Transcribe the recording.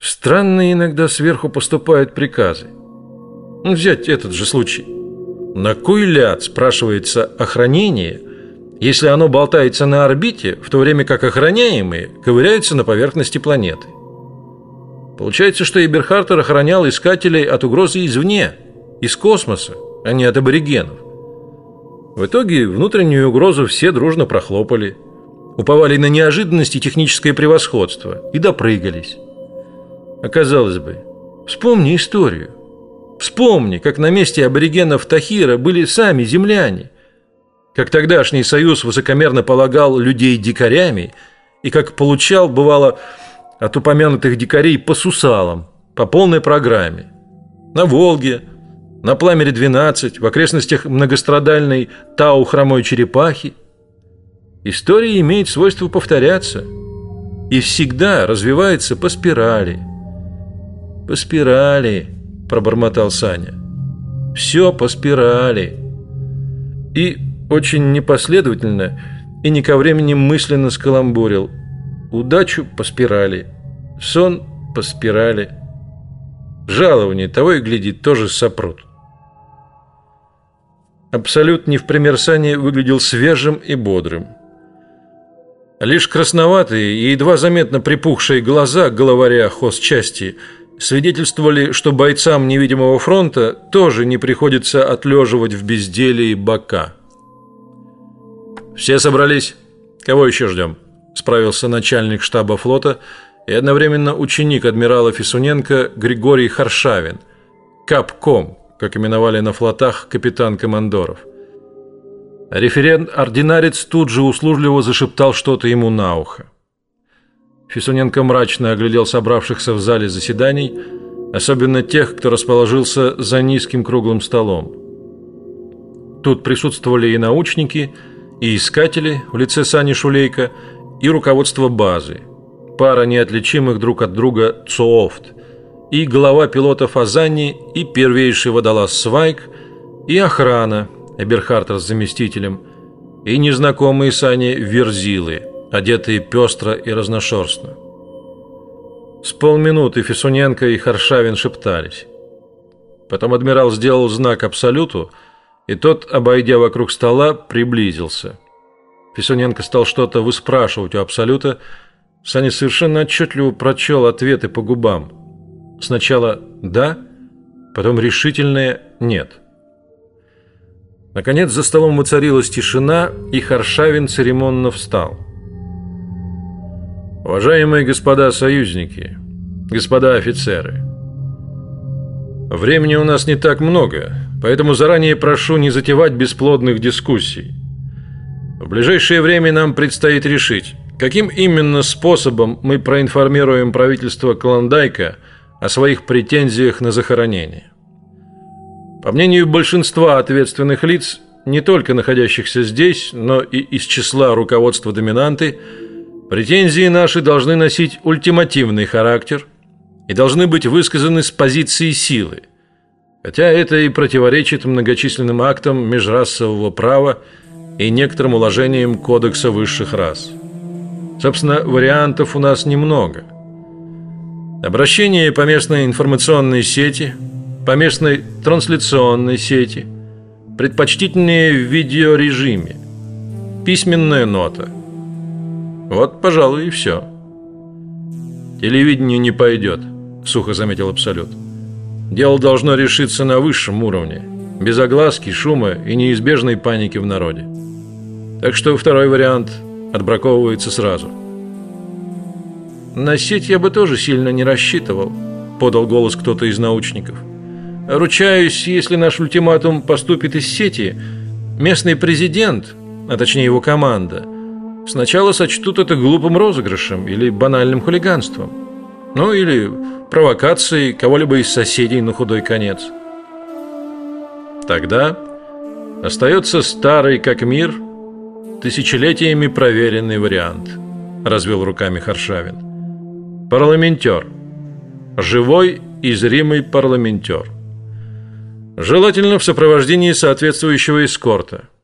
Странные иногда сверху поступают приказы. Ну, взять этот же случай. На кой ляд, спрашивается, охранение, если оно болтается на орбите, в то время как охраняемые ковыряются на поверхности планеты? Получается, что Эберхартер охранял искателей от угрозы извне, из космоса, а не от аборигенов. В итоге внутреннюю угрозу все дружно прохлопали, уповали на неожиданность и техническое превосходство и допрыгались. Оказалось бы, вспомни историю. Вспомни, как на месте аборигенов Тахира были сами земляне, как тогдашний союз высокомерно полагал людей дикарями и как получал, бывало, от упомянутых дикарей по сусалам, по полной программе. На Волге, на Пламере-12, в окрестностях многострадальной Тау хромой черепахи. История имеет свойство повторяться и всегда развивается по спирали. По спирали пробормотал Саня. Все по спирали. И очень непоследовательно и не ко времени мысленно скаламбурил. Удачу по спирали, сон по спирали. Жалование того и глядит тоже сопрут. Абсолют не в пример Сани выглядел свежим и бодрым. Лишь красноватые и едва заметно припухшие глаза главаря хозчасти – свидетельствовали, что бойцам невидимого фронта тоже не приходится отлеживать в безделии бока. Все собрались. Кого еще ждем? справился начальник штаба флота и одновременно ученик адмирала Фисуненко Григорий Харшавин, капком, как именовали на флотах капитан командоров. Референт-ординарец тут же услужливо зашептал что-то ему на ухо. Фисуненко мрачно оглядел собравшихся в зале заседаний, особенно тех, кто расположился за низким круглым столом. Тут присутствовали и научники, и искатели в лице Сани Шулейка, и руководство базы, пара неотличимых друг от друга ЦООФТ, и глава пилотов Азани, и первейший водолаз Свайк, и охрана Эберхартер с заместителем, и незнакомые Сани Верзилы – одетые пестро и разношерстно. С полминуты Фисуненко и Харшавин шептались. Потом адмирал сделал знак абсолюту, и тот, обойдя вокруг стола, приблизился. Фисуненко стал что-то выспрашивать у абсолюта. Саня совершенно отчетливо прочел ответы по губам. Сначала да, потом решительное нет. Наконец за столом воцарилась тишина, и Харшавин церемонно встал. Уважаемые господа союзники, господа офицеры, времени у нас не так много, поэтому заранее прошу не затевать бесплодных дискуссий. В ближайшее время нам предстоит решить, каким именно способом мы проинформируем правительство Клондайка о своих претензиях на захоронение. По мнению большинства ответственных лиц, не только находящихся здесь, но и из числа руководства доминанты, Претензии наши должны носить ультимативный характер и должны быть высказаны с позиции силы. Хотя это и противоречит многочисленным актам межрасового права и некоторым уложениям кодекса высших рас. Собственно, вариантов у нас немного. Обращение по местной информационной сети, по местной трансляционной сети, предпочтительнее в видеорежиме, письменная нота – вот, пожалуй, и все. Телевидение не пойдет, сухо заметил Абсолют. Дело должно решиться на высшем уровне, без огласки, шума и неизбежной паники в народе. Так что второй вариант отбраковывается сразу. На сеть я бы тоже сильно не рассчитывал, подал голос кто-то из научников. Ручаюсь, если наш ультиматум поступит из сети, местный президент, а точнее его команда, Сначала сочтут это глупым розыгрышем или банальным хулиганством. Ну или провокацией кого-либо из соседей на худой конец. Тогда остается старый как мир, тысячелетиями проверенный вариант, развел руками Харшавин. Парламентер. Живой и зримый парламентер. Желательно в сопровождении соответствующего эскорта –